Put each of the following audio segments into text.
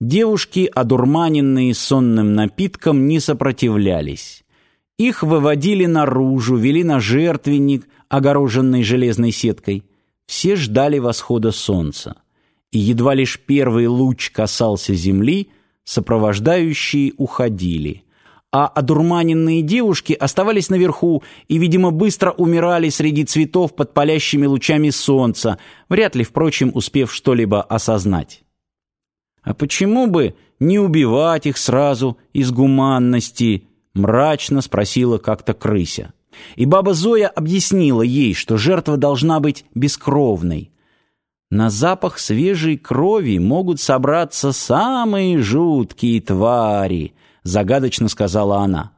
Девушки, одурманенные сонным напитком, не сопротивлялись. Их выводили наружу, вели на жертвенник, огороженный железной сеткой. Все ждали восхода солнца. И едва лишь первый луч касался земли, сопровождающие уходили. А одурманенные девушки оставались наверху и, видимо, быстро умирали среди цветов под палящими лучами солнца, вряд ли, впрочем, успев что-либо осознать. А почему бы не убивать их сразу из гуманности? Мрачно спросила как-то крыся. И баба Зоя объяснила ей, что жертва должна быть бескровной. На запах свежей крови могут собраться самые жуткие твари, загадочно сказала она.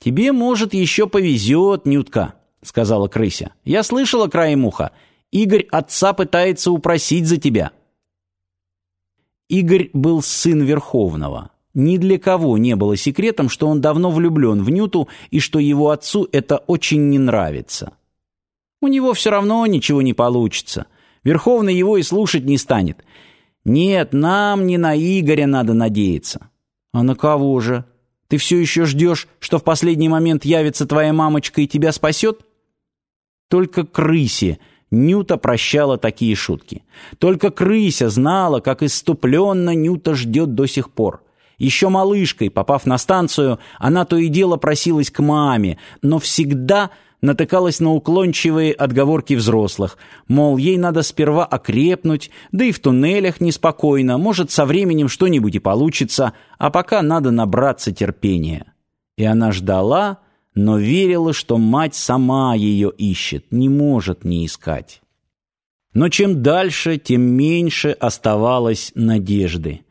Тебе, может, еще повезет, Нютка, сказала крыся. Я слышала краем уха. Игорь отца пытается упросить за тебя. Игорь был сын Верховного. Ни для кого не было секретом, что он давно влюблен в Нюту и что его отцу это очень не нравится. У него все равно ничего не получится. Верховный его и слушать не станет. Нет, нам не на Игоря надо надеяться. А на кого же? Ты все еще ждешь, что в последний момент явится твоя мамочка и тебя спасет? Только крысе – Нюта прощала такие шутки. Только крыся знала, как иступленно Нюта ждет до сих пор. Еще малышкой, попав на станцию, она то и дело просилась к маме, но всегда натыкалась на уклончивые отговорки взрослых, мол, ей надо сперва окрепнуть, да и в туннелях неспокойно, может, со временем что-нибудь и получится, а пока надо набраться терпения. И она ждала, но верила, что мать сама ее ищет, не может не искать. Но чем дальше, тем меньше оставалось надежды.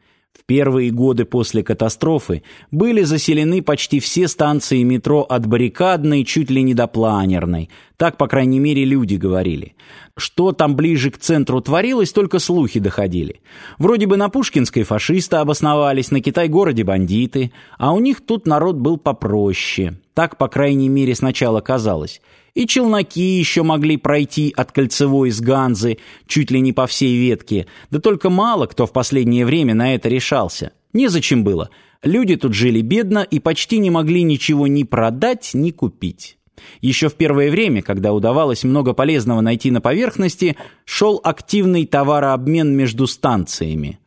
Первые годы после катастрофы были заселены почти все станции метро от Баррикадной чуть ли не до Планерной. Так, по крайней мере, люди говорили. Что там ближе к центру творилось, только слухи доходили. Вроде бы на Пушкинской фашисты обосновались, на Китай-городе бандиты, а у них тут народ был попроще. Так, по крайней мере, сначала казалось. И челноки еще могли пройти от Кольцевой с Ганзы чуть ли не по всей ветке, да только мало кто в последнее время на это решался. Незачем было. Люди тут жили бедно и почти не могли ничего ни продать, ни купить. Еще в первое время, когда удавалось много полезного найти на поверхности, шел активный товарообмен между станциями.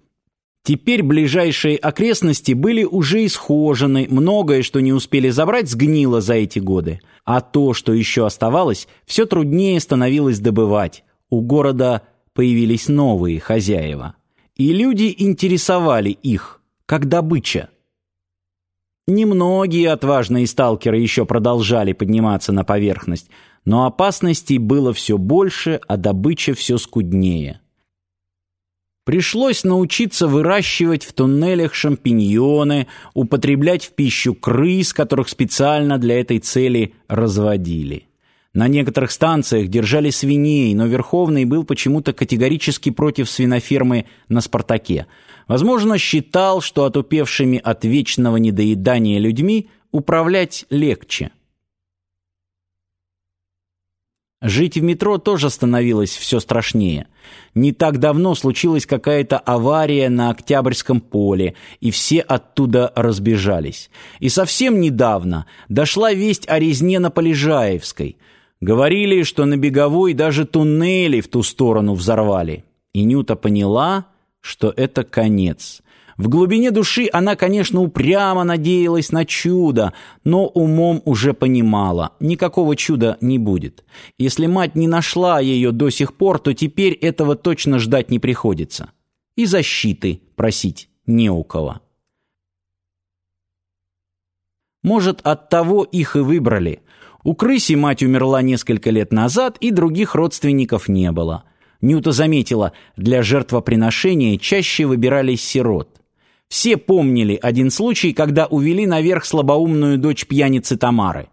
Теперь ближайшие окрестности были уже исхожены, многое, что не успели забрать, сгнило за эти годы. А то, что еще оставалось, все труднее становилось добывать. У города появились новые хозяева. И люди интересовали их, как добыча. Немногие отважные сталкеры еще продолжали подниматься на поверхность, но опасностей было все больше, а добыча все скуднее. Пришлось научиться выращивать в туннелях шампиньоны, употреблять в пищу крыс, которых специально для этой цели разводили. На некоторых станциях держали свиней, но Верховный был почему-то категорически против свинофермы на «Спартаке». Возможно, считал, что отупевшими от вечного недоедания людьми управлять легче. Жить в метро тоже становилось все страшнее. Не так давно случилась какая-то авария на Октябрьском поле, и все оттуда разбежались. И совсем недавно дошла весть о резне на Полежаевской. Говорили, что на Беговой даже туннели в ту сторону взорвали. И Нюта поняла, что это конец. В глубине души она, конечно, упрямо надеялась на чудо, но умом уже понимала, никакого чуда не будет. Если мать не нашла ее до сих пор, то теперь этого точно ждать не приходится. И защиты просить не у кого. Может, от того их и выбрали. У крыси мать умерла несколько лет назад, и других родственников не было. Нюта заметила, для жертвоприношения чаще выбирались сирот. Все помнили один случай, когда увели наверх слабоумную дочь пьяницы Тамары.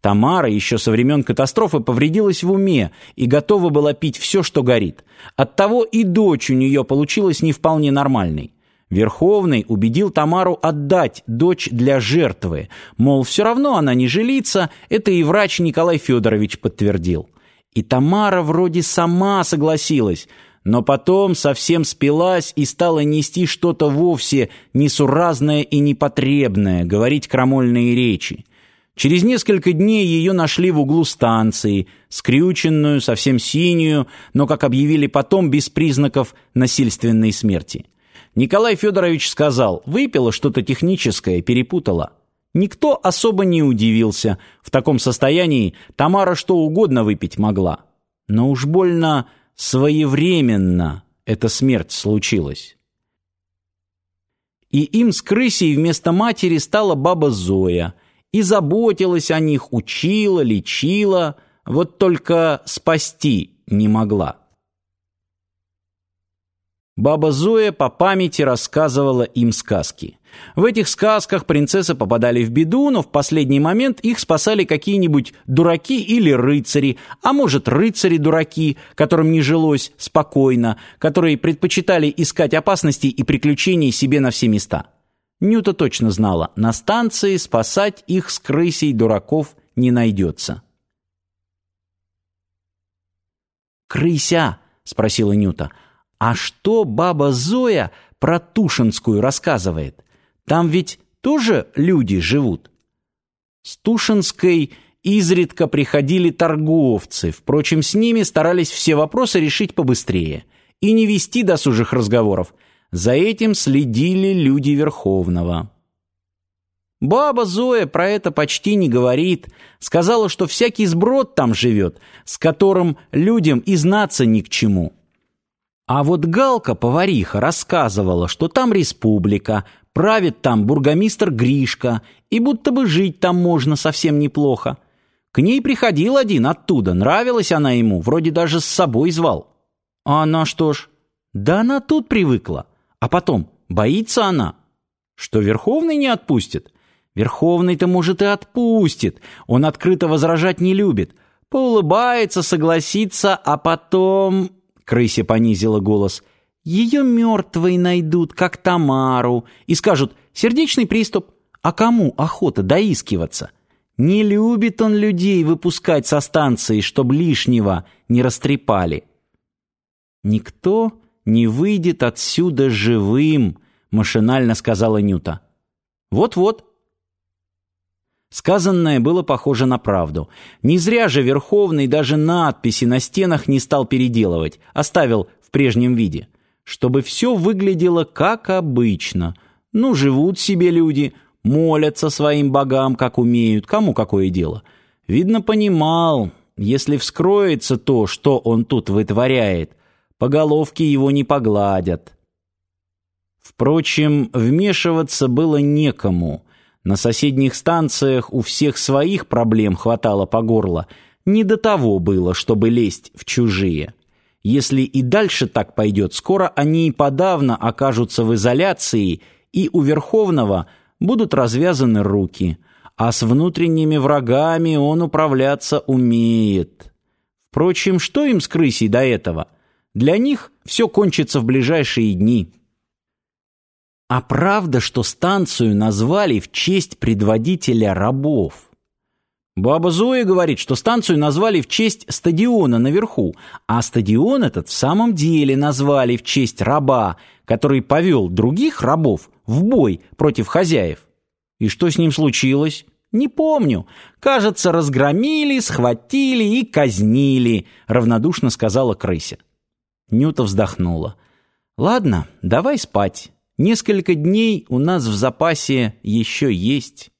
Тамара еще со времен катастрофы повредилась в уме и готова была пить все, что горит. Оттого и дочь у нее получилась не вполне нормальной. Верховный убедил Тамару отдать дочь для жертвы, мол, все равно она не жилится, это и врач Николай Федорович подтвердил. И Тамара вроде сама согласилась, но потом совсем спилась и стала нести что-то вовсе несуразное и непотребное, говорить крамольные речи. Через несколько дней ее нашли в углу станции, скрюченную, совсем синюю, но, как объявили потом, без признаков насильственной смерти. Николай Федорович сказал, выпила что-то техническое, перепутала. Никто особо не удивился. В таком состоянии Тамара что угодно выпить могла. Но уж больно своевременно эта смерть случилась. И им с крысей вместо матери стала баба Зоя – и заботилась о них, учила, лечила, вот только спасти не могла. Баба Зоя по памяти рассказывала им сказки. В этих сказках принцессы попадали в беду, но в последний момент их спасали какие-нибудь дураки или рыцари, а может рыцари-дураки, которым не жилось спокойно, которые предпочитали искать опасностей и приключений себе на все места. Нюта точно знала, на станции спасать их с крысей дураков не найдется. «Крыся!» — спросила Нюта. «А что баба Зоя про Тушинскую рассказывает? Там ведь тоже люди живут?» С Тушинской изредка приходили торговцы, впрочем, с ними старались все вопросы решить побыстрее и не вести досужих разговоров — за этим следили люди Верховного. Баба Зоя про это почти не говорит. Сказала, что всякий сброд там живет, с которым людям и знаться ни к чему. А вот Галка-повариха рассказывала, что там республика, правит там бургомистр Гришка, и будто бы жить там можно совсем неплохо. К ней приходил один оттуда, нравилась она ему, вроде даже с собой звал. А она что ж? Да она тут привыкла. А потом, боится она, что Верховный не отпустит? Верховный-то, может, и отпустит. Он открыто возражать не любит. Поулыбается, согласится, а потом... Крыся понизила голос. Ее мертвой найдут, как Тамару, и скажут «сердечный приступ». А кому охота доискиваться? Не любит он людей выпускать со станции, чтоб лишнего не растрепали. Никто не выйдет отсюда живым», — машинально сказала Нюта. «Вот-вот». Сказанное было похоже на правду. Не зря же Верховный даже надписи на стенах не стал переделывать, оставил в прежнем виде, чтобы все выглядело как обычно. Ну, живут себе люди, молятся своим богам, как умеют, кому какое дело. Видно, понимал, если вскроется то, что он тут вытворяет, по головке его не погладят. Впрочем, вмешиваться было некому. На соседних станциях у всех своих проблем хватало по горло. Не до того было, чтобы лезть в чужие. Если и дальше так пойдет, скоро они и подавно окажутся в изоляции, и у Верховного будут развязаны руки. А с внутренними врагами он управляться умеет. Впрочем, что им с крысей до этого? Для них все кончится в ближайшие дни. А правда, что станцию назвали в честь предводителя рабов? Баба Зоя говорит, что станцию назвали в честь стадиона наверху, а стадион этот в самом деле назвали в честь раба, который повел других рабов в бой против хозяев. И что с ним случилось? Не помню. Кажется, разгромили, схватили и казнили, равнодушно сказала крыся. Нюта вздохнула. «Ладно, давай спать. Несколько дней у нас в запасе еще есть».